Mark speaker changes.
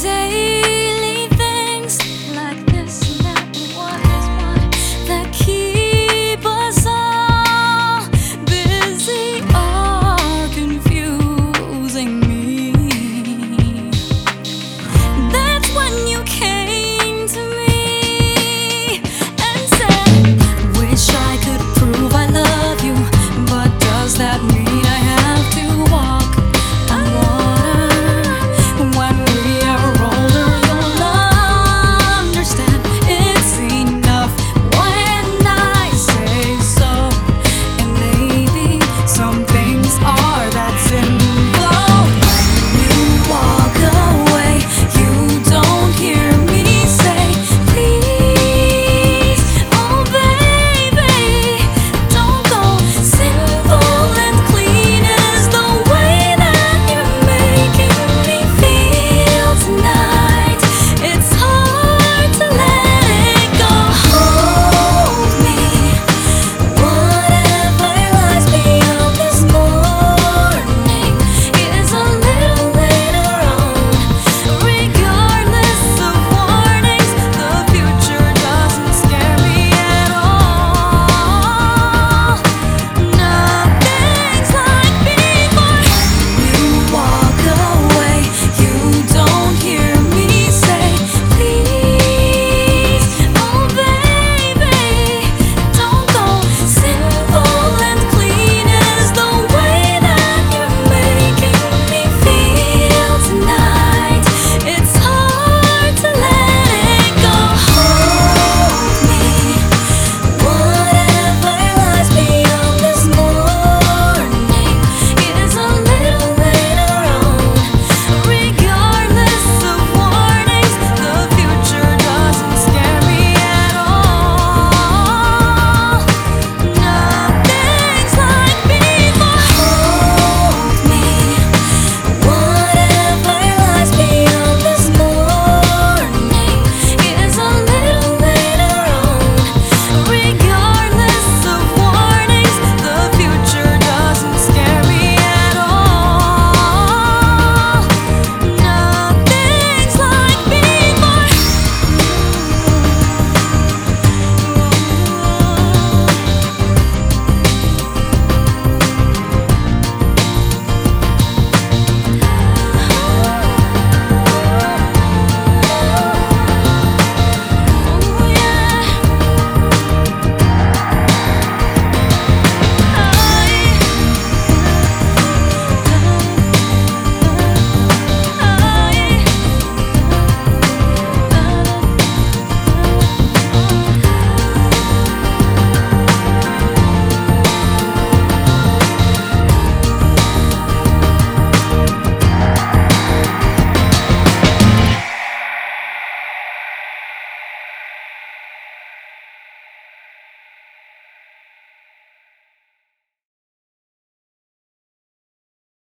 Speaker 1: take